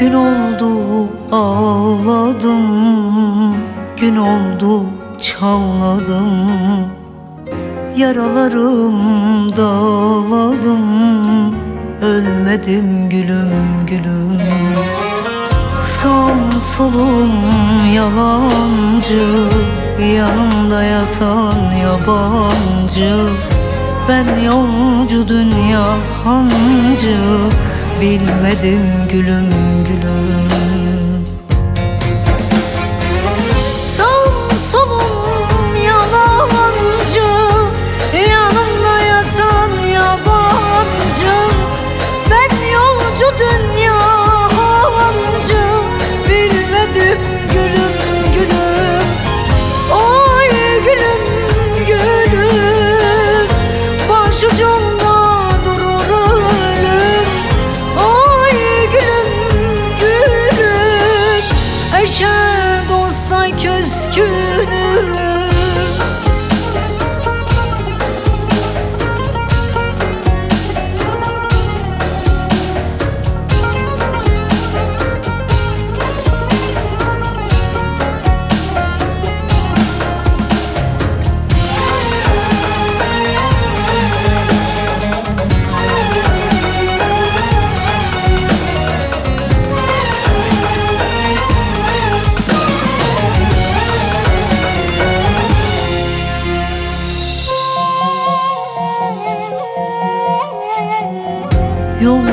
Gün oldu ağladım. Gün oldu çağladım. Yaralarım dağladım. Ölmedim gülüm gülüm. Sağım solum yalancı Yanımda yatan yabancı. Ben yolcu dünya hancı Bilmedim gülüm gülüm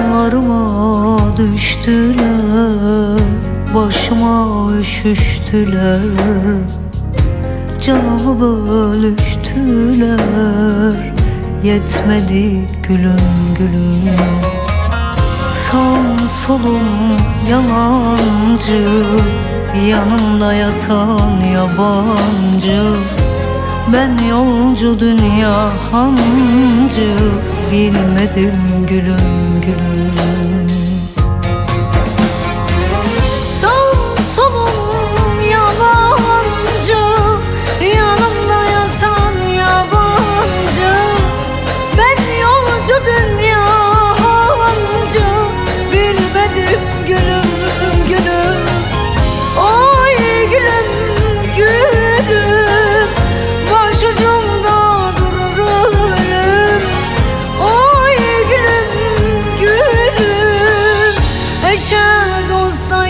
Yollarıma düştüler Başıma üşüştüler. Canımı bölüştüler Yetmedi gülüm gülüm. Sağım solum yalancı Yanımda yatan yabancı. Ben yolcu dünya hancı Bilmedim gülüm gülüm Eşe dosta